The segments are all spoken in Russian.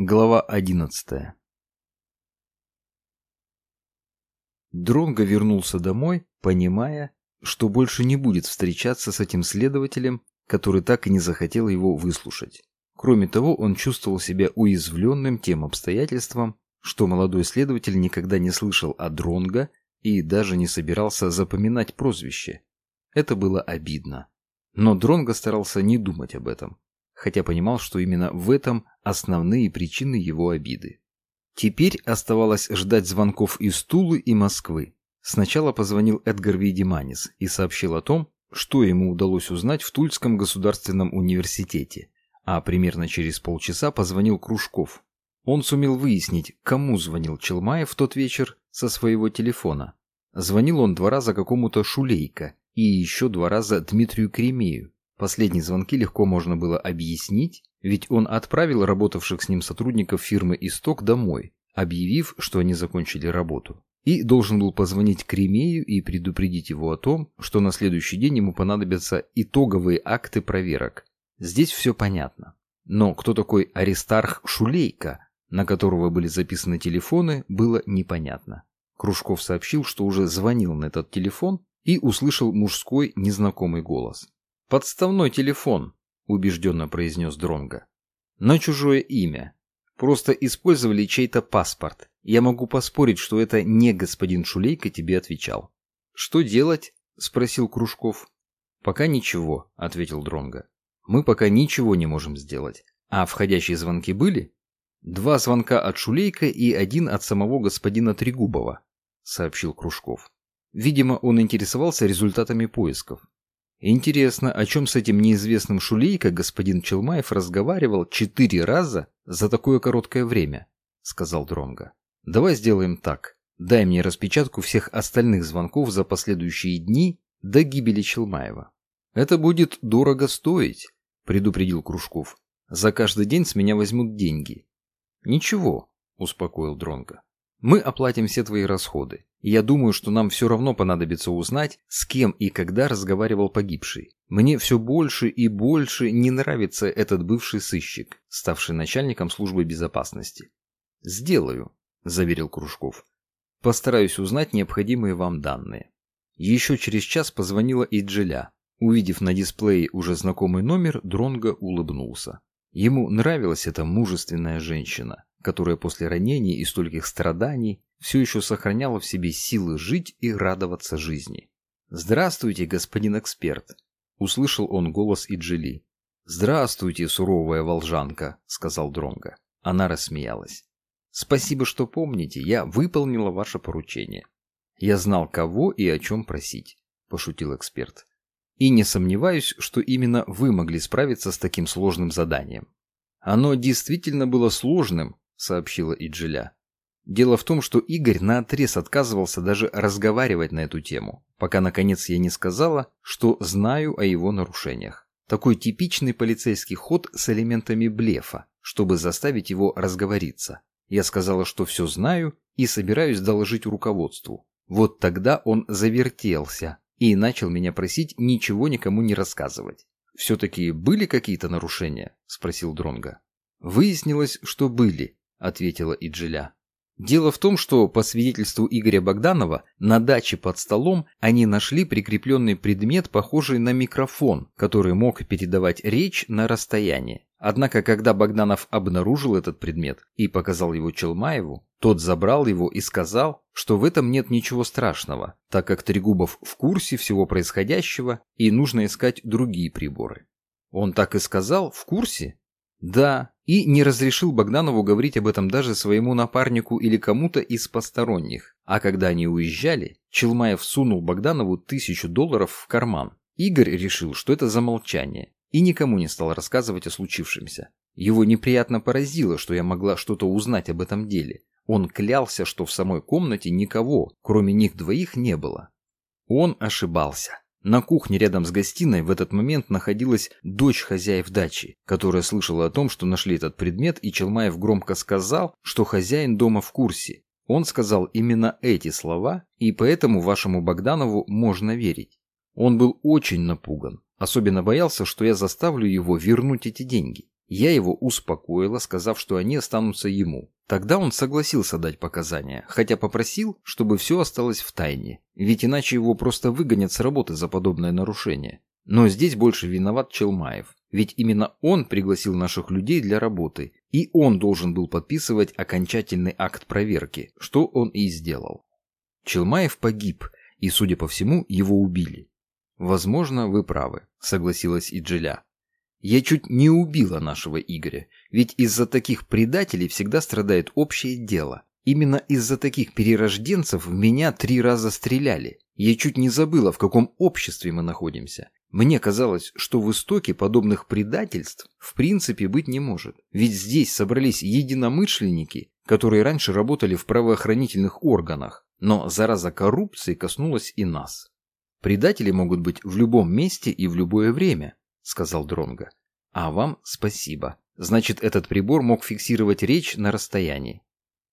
Глава одиннадцатая Дронго вернулся домой, понимая, что больше не будет встречаться с этим следователем, который так и не захотел его выслушать. Кроме того, он чувствовал себя уязвленным тем обстоятельством, что молодой следователь никогда не слышал о Дронго и даже не собирался запоминать прозвище. Это было обидно. Но Дронго старался не думать об этом хотя понимал, что именно в этом основные причины его обиды. Теперь оставалось ждать звонков из Тулы и Москвы. Сначала позвонил Эдгар Видиманис и сообщил о том, что ему удалось узнать в Тульском государственном университете, а примерно через полчаса позвонил Кружков. Он сумел выяснить, кому звонил Челмаев в тот вечер со своего телефона. Звонил он два раза какому-то Шулейко и еще два раза Дмитрию Кремею, Последние звонки легко можно было объяснить, ведь он отправил работавших с ним сотрудников фирмы «Исток» домой, объявив, что они закончили работу. И должен был позвонить Кремею и предупредить его о том, что на следующий день ему понадобятся итоговые акты проверок. Здесь все понятно. Но кто такой Аристарх Шулейко, на которого были записаны телефоны, было непонятно. Кружков сообщил, что уже звонил на этот телефон и услышал мужской незнакомый голос. «Подставной телефон», — убежденно произнес Дронга. «На чужое имя. Просто использовали чей-то паспорт. Я могу поспорить, что это не господин Шулейко тебе отвечал». «Что делать?» — спросил Кружков. «Пока ничего», — ответил Дронга. «Мы пока ничего не можем сделать. А входящие звонки были?» «Два звонка от Шулейка и один от самого господина Трегубова», — сообщил Кружков. Видимо, он интересовался результатами поисков. Интересно, о чем с этим неизвестным Шулейко господин Челмаев разговаривал четыре раза за такое короткое время, сказал Дронга. Давай сделаем так. Дай мне распечатку всех остальных звонков за последующие дни до гибели Челмаева. Это будет дорого стоить, предупредил Кружков. За каждый день с меня возьмут деньги. Ничего, успокоил Дронга. Мы оплатим все твои расходы. Я думаю, что нам все равно понадобится узнать, с кем и когда разговаривал погибший. Мне все больше и больше не нравится этот бывший сыщик, ставший начальником службы безопасности. «Сделаю», – заверил Кружков. «Постараюсь узнать необходимые вам данные». Еще через час позвонила Иджиля. Увидев на дисплее уже знакомый номер, Дронго улыбнулся. Ему нравилась эта мужественная женщина которая после ранений и стольких страданий все еще сохраняла в себе силы жить и радоваться жизни. «Здравствуйте, господин эксперт!» — услышал он голос Иджили. «Здравствуйте, суровая волжанка!» — сказал Дронга. Она рассмеялась. «Спасибо, что помните, я выполнила ваше поручение. Я знал, кого и о чем просить», — пошутил эксперт. «И не сомневаюсь, что именно вы могли справиться с таким сложным заданием. Оно действительно было сложным, сообщила Иджиля. Дело в том, что Игорь наотрез отказывался даже разговаривать на эту тему, пока наконец я не сказала, что знаю о его нарушениях. Такой типичный полицейский ход с элементами блефа, чтобы заставить его разговориться. Я сказала, что все знаю и собираюсь доложить руководству. Вот тогда он завертелся и начал меня просить ничего никому не рассказывать. «Все-таки были какие-то нарушения?» – спросил Дронга. Выяснилось, что были, — ответила Иджиля. Дело в том, что, по свидетельству Игоря Богданова, на даче под столом они нашли прикрепленный предмет, похожий на микрофон, который мог передавать речь на расстояние. Однако, когда Богданов обнаружил этот предмет и показал его Челмаеву, тот забрал его и сказал, что в этом нет ничего страшного, так как Трегубов в курсе всего происходящего и нужно искать другие приборы. Он так и сказал, в курсе? Да, и не разрешил Богданову говорить об этом даже своему напарнику или кому-то из посторонних. А когда они уезжали, Челмаев сунул Богданову тысячу долларов в карман. Игорь решил, что это замолчание, и никому не стал рассказывать о случившемся. Его неприятно поразило, что я могла что-то узнать об этом деле. Он клялся, что в самой комнате никого, кроме них двоих, не было. Он ошибался. На кухне рядом с гостиной в этот момент находилась дочь хозяев дачи, которая слышала о том, что нашли этот предмет, и Челмаев громко сказал, что хозяин дома в курсе. Он сказал именно эти слова, и поэтому вашему Богданову можно верить. Он был очень напуган, особенно боялся, что я заставлю его вернуть эти деньги. Я его успокоила, сказав, что они останутся ему. Тогда он согласился дать показания, хотя попросил, чтобы все осталось в тайне, ведь иначе его просто выгонят с работы за подобное нарушение. Но здесь больше виноват Челмаев, ведь именно он пригласил наших людей для работы, и он должен был подписывать окончательный акт проверки, что он и сделал. Челмаев погиб, и, судя по всему, его убили. «Возможно, вы правы», — согласилась Иджиля. Я чуть не убила нашего Игоря, ведь из-за таких предателей всегда страдает общее дело. Именно из-за таких перерожденцев в меня три раза стреляли. Я чуть не забыла, в каком обществе мы находимся. Мне казалось, что в истоке подобных предательств в принципе быть не может. Ведь здесь собрались единомышленники, которые раньше работали в правоохранительных органах. Но зараза коррупции коснулась и нас. Предатели могут быть в любом месте и в любое время сказал Дронго. А вам спасибо. Значит, этот прибор мог фиксировать речь на расстоянии.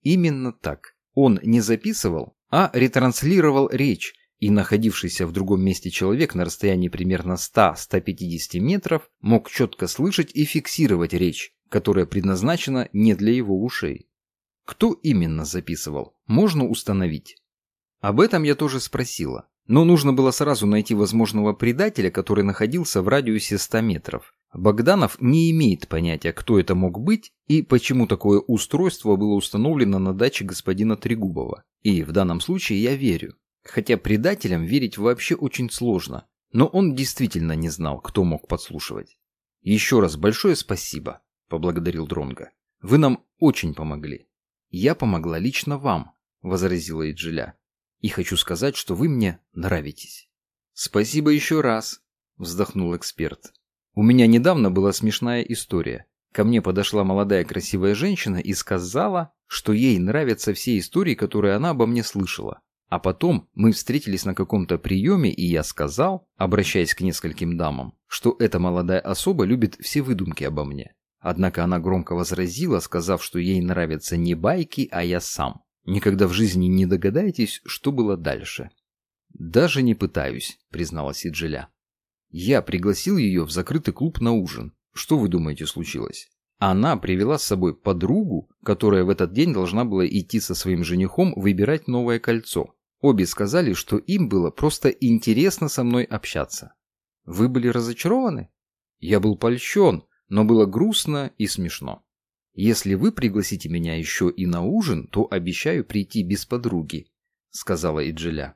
Именно так. Он не записывал, а ретранслировал речь, и находившийся в другом месте человек на расстоянии примерно 100-150 метров мог четко слышать и фиксировать речь, которая предназначена не для его ушей. Кто именно записывал, можно установить. Об этом я тоже спросила, но нужно было сразу найти возможного предателя, который находился в радиусе 100 метров. Богданов не имеет понятия, кто это мог быть и почему такое устройство было установлено на даче господина Трегубова. И в данном случае я верю. Хотя предателям верить вообще очень сложно. Но он действительно не знал, кто мог подслушивать. «Еще раз большое спасибо», – поблагодарил Дронга. «Вы нам очень помогли». «Я помогла лично вам», – возразила Иджиля. И хочу сказать, что вы мне нравитесь. Спасибо еще раз, вздохнул эксперт. У меня недавно была смешная история. Ко мне подошла молодая красивая женщина и сказала, что ей нравятся все истории, которые она обо мне слышала. А потом мы встретились на каком-то приеме, и я сказал, обращаясь к нескольким дамам, что эта молодая особа любит все выдумки обо мне. Однако она громко возразила, сказав, что ей нравятся не байки, а я сам. Никогда в жизни не догадаетесь, что было дальше. Даже не пытаюсь, призналась Иджиля. Я пригласил ее в закрытый клуб на ужин. Что вы думаете случилось? Она привела с собой подругу, которая в этот день должна была идти со своим женихом выбирать новое кольцо. Обе сказали, что им было просто интересно со мной общаться. Вы были разочарованы? Я был польщен, но было грустно и смешно. «Если вы пригласите меня еще и на ужин, то обещаю прийти без подруги», — сказала Иджиля.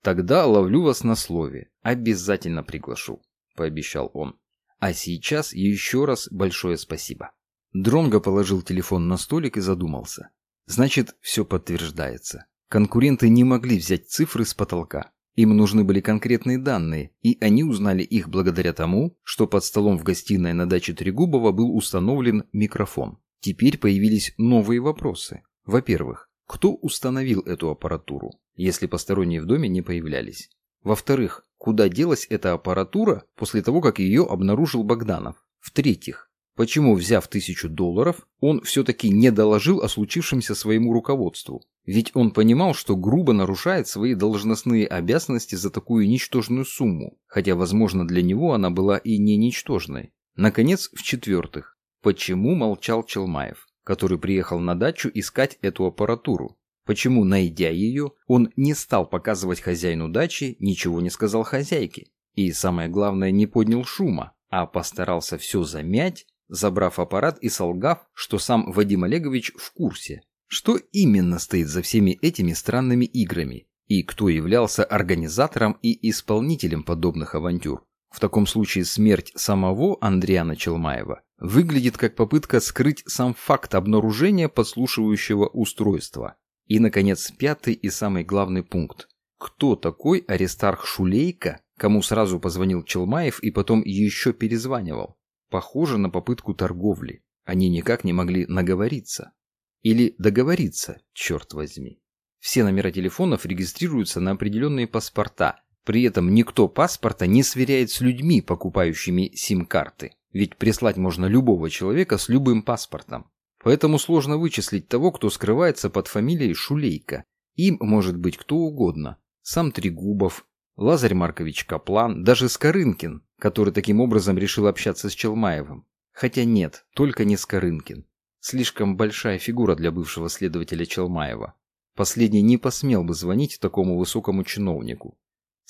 «Тогда ловлю вас на слове. Обязательно приглашу», — пообещал он. «А сейчас еще раз большое спасибо». Дронго положил телефон на столик и задумался. «Значит, все подтверждается. Конкуренты не могли взять цифры с потолка. Им нужны были конкретные данные, и они узнали их благодаря тому, что под столом в гостиной на даче Трегубова был установлен микрофон. Теперь появились новые вопросы. Во-первых, кто установил эту аппаратуру, если посторонние в доме не появлялись? Во-вторых, куда делась эта аппаратура после того, как ее обнаружил Богданов? В-третьих, почему, взяв тысячу долларов, он все-таки не доложил о случившемся своему руководству? Ведь он понимал, что грубо нарушает свои должностные обязанности за такую ничтожную сумму, хотя, возможно, для него она была и не ничтожной. Наконец, в-четвертых, Почему молчал Челмаев, который приехал на дачу искать эту аппаратуру? Почему, найдя ее, он не стал показывать хозяину дачи, ничего не сказал хозяйке? И самое главное, не поднял шума, а постарался все замять, забрав аппарат и солгав, что сам Вадим Олегович в курсе. Что именно стоит за всеми этими странными играми? И кто являлся организатором и исполнителем подобных авантюр? В таком случае смерть самого Андриана Челмаева выглядит как попытка скрыть сам факт обнаружения подслушивающего устройства. И, наконец, пятый и самый главный пункт. Кто такой Аристарх Шулейко, кому сразу позвонил Челмаев и потом еще перезванивал? Похоже на попытку торговли. Они никак не могли наговориться. Или договориться, черт возьми. Все номера телефонов регистрируются на определенные паспорта, при этом никто паспорта не сверяет с людьми, покупающими сим-карты. Ведь прислать можно любого человека с любым паспортом. Поэтому сложно вычислить того, кто скрывается под фамилией Шулейка. Им может быть кто угодно. Сам Трегубов, Лазарь Маркович Каплан, даже Скорынкин, который таким образом решил общаться с Челмаевым. Хотя нет, только не Скорынкин. Слишком большая фигура для бывшего следователя Челмаева. Последний не посмел бы звонить такому высокому чиновнику.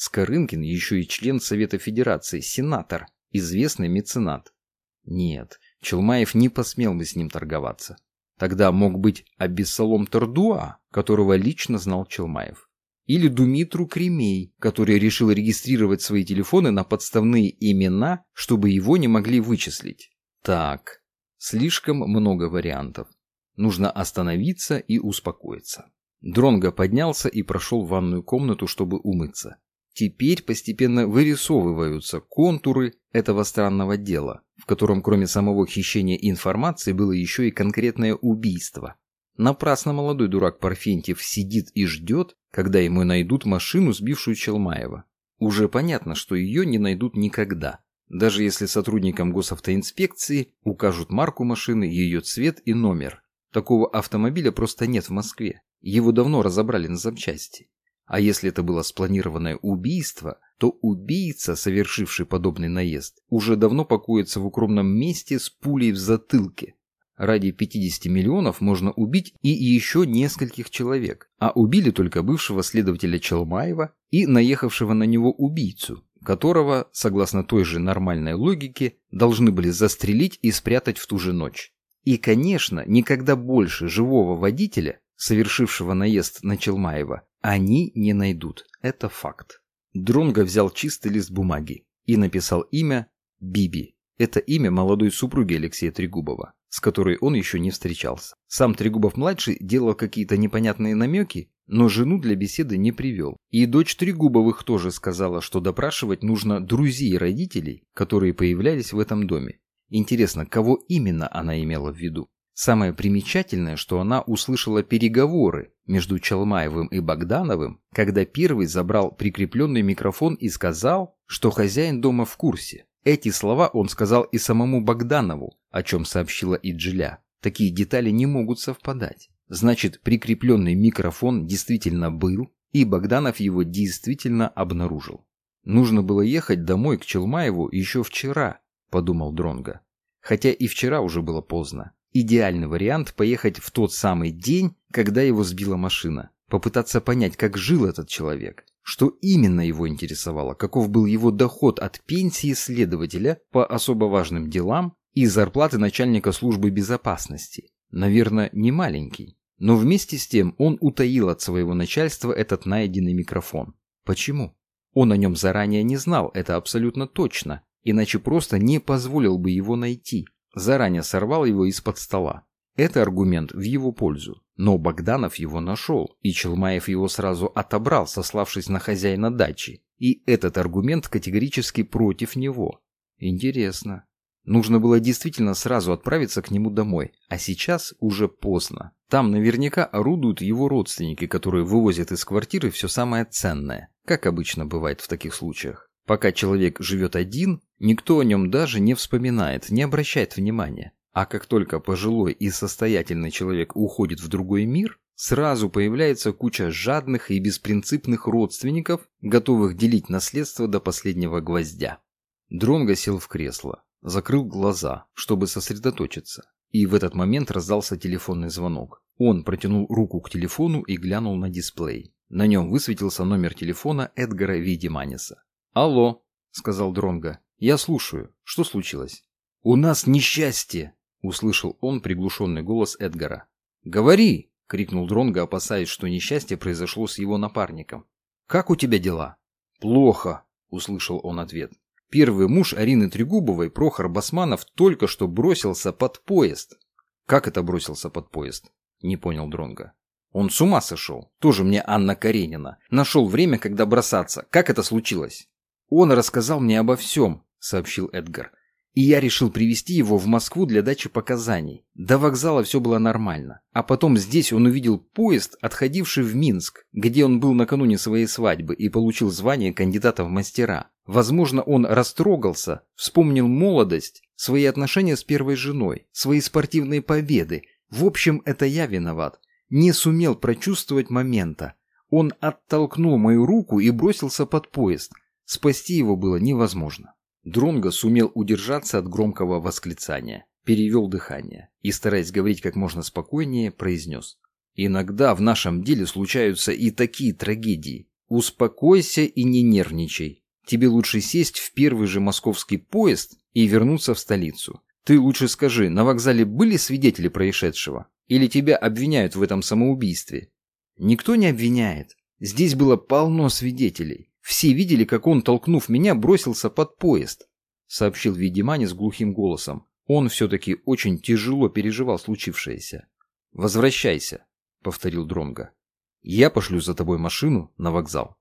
Скорынкин еще и член Совета Федерации, сенатор, известный меценат. Нет, Челмаев не посмел бы с ним торговаться. Тогда мог быть Абиссалом Тордуа, которого лично знал Челмаев. Или Думитру Кремей, который решил регистрировать свои телефоны на подставные имена, чтобы его не могли вычислить. Так, слишком много вариантов. Нужно остановиться и успокоиться. Дронго поднялся и прошел в ванную комнату, чтобы умыться. Теперь постепенно вырисовываются контуры этого странного дела, в котором кроме самого хищения информации было еще и конкретное убийство. Напрасно молодой дурак Парфентьев сидит и ждет, когда ему найдут машину, сбившую Челмаева. Уже понятно, что ее не найдут никогда. Даже если сотрудникам госавтоинспекции укажут марку машины, ее цвет и номер. Такого автомобиля просто нет в Москве. Его давно разобрали на запчасти. А если это было спланированное убийство, то убийца, совершивший подобный наезд, уже давно покоится в укромном месте с пулей в затылке. Ради 50 миллионов можно убить и еще нескольких человек, а убили только бывшего следователя Челмаева и наехавшего на него убийцу, которого, согласно той же нормальной логике, должны были застрелить и спрятать в ту же ночь. И, конечно, никогда больше живого водителя, совершившего наезд на Челмаева, они не найдут. Это факт. Дронго взял чистый лист бумаги и написал имя Биби. Это имя молодой супруги Алексея Трегубова, с которой он еще не встречался. Сам Трегубов-младший делал какие-то непонятные намеки, но жену для беседы не привел. И дочь Трегубовых тоже сказала, что допрашивать нужно друзей родителей, которые появлялись в этом доме. Интересно, кого именно она имела в виду? Самое примечательное, что она услышала переговоры между Чалмаевым и Богдановым, когда первый забрал прикрепленный микрофон и сказал, что хозяин дома в курсе. Эти слова он сказал и самому Богданову, о чем сообщила и Джиля. Такие детали не могут совпадать. Значит, прикрепленный микрофон действительно был, и Богданов его действительно обнаружил. Нужно было ехать домой к Челмаеву еще вчера, подумал Дронга. Хотя и вчера уже было поздно. Идеальный вариант поехать в тот самый день, когда его сбила машина. Попытаться понять, как жил этот человек. Что именно его интересовало, каков был его доход от пенсии следователя по особо важным делам и зарплаты начальника службы безопасности. Наверное, не маленький. Но вместе с тем он утаил от своего начальства этот найденный микрофон. Почему? Он о нем заранее не знал, это абсолютно точно, иначе просто не позволил бы его найти. Заранее сорвал его из-под стола. Это аргумент в его пользу. Но Богданов его нашел, и Челмаев его сразу отобрал, сославшись на хозяина дачи. И этот аргумент категорически против него. Интересно. Нужно было действительно сразу отправиться к нему домой, а сейчас уже поздно. Там наверняка орудуют его родственники, которые вывозят из квартиры все самое ценное, как обычно бывает в таких случаях. Пока человек живет один, никто о нем даже не вспоминает, не обращает внимания. А как только пожилой и состоятельный человек уходит в другой мир, сразу появляется куча жадных и беспринципных родственников, готовых делить наследство до последнего гвоздя. Дронго сел в кресло, закрыл глаза, чтобы сосредоточиться. И в этот момент раздался телефонный звонок. Он протянул руку к телефону и глянул на дисплей. На нем высветился номер телефона Эдгара Видиманиса. «Алло», — сказал Дронго. «Я слушаю. Что случилось?» «У нас несчастье!» услышал он приглушенный голос Эдгара. «Говори!» — крикнул Дронго, опасаясь, что несчастье произошло с его напарником. «Как у тебя дела?» «Плохо!» — услышал он ответ. Первый муж Арины Трегубовой, Прохор Басманов, только что бросился под поезд. «Как это бросился под поезд?» — не понял Дронго. «Он с ума сошел. Тоже мне Анна Каренина. Нашел время, когда бросаться. Как это случилось?» «Он рассказал мне обо всем», — сообщил Эдгар. И я решил привести его в Москву для дачи показаний. До вокзала все было нормально. А потом здесь он увидел поезд, отходивший в Минск, где он был накануне своей свадьбы и получил звание кандидата в мастера. Возможно, он растрогался, вспомнил молодость, свои отношения с первой женой, свои спортивные победы. В общем, это я виноват. Не сумел прочувствовать момента. Он оттолкнул мою руку и бросился под поезд. Спасти его было невозможно. Дронго сумел удержаться от громкого восклицания, перевел дыхание и, стараясь говорить как можно спокойнее, произнес. «Иногда в нашем деле случаются и такие трагедии. Успокойся и не нервничай. Тебе лучше сесть в первый же московский поезд и вернуться в столицу. Ты лучше скажи, на вокзале были свидетели происшедшего? Или тебя обвиняют в этом самоубийстве?» «Никто не обвиняет. Здесь было полно свидетелей. Все видели, как он, толкнув меня, бросился под поезд», — сообщил Видимани с глухим голосом. Он все-таки очень тяжело переживал случившееся. «Возвращайся», — повторил Дронга. «Я пошлю за тобой машину на вокзал».